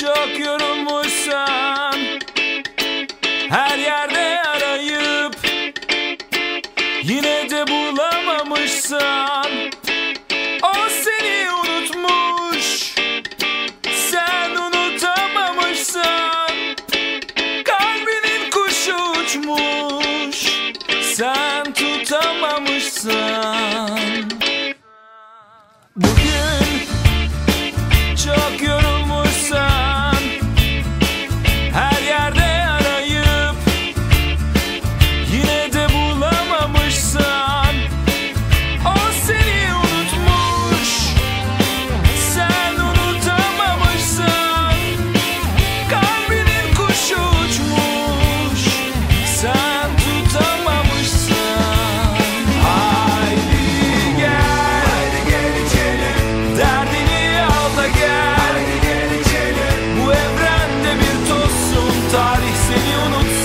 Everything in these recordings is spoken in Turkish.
çok yorulmuşsan Her yerde arayıp Yine de bulamamışsan 専用の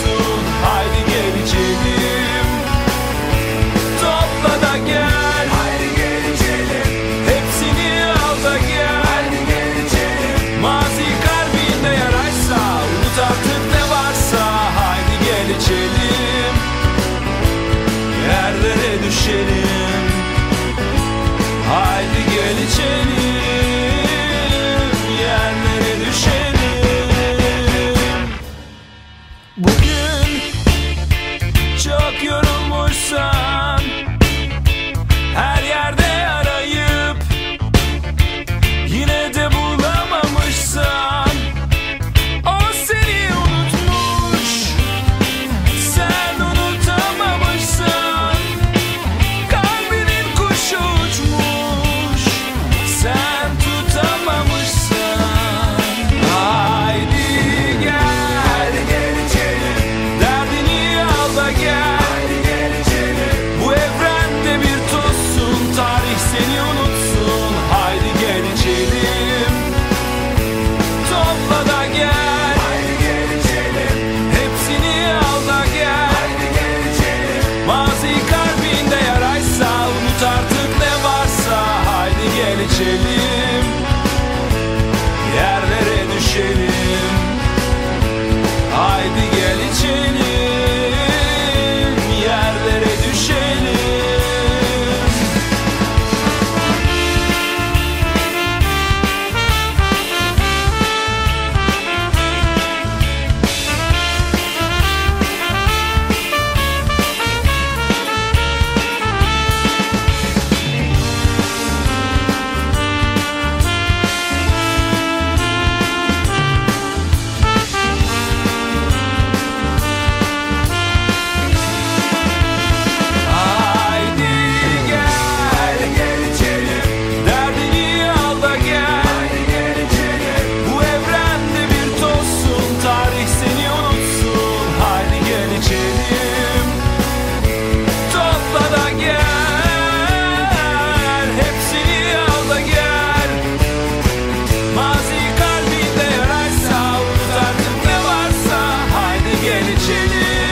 Believe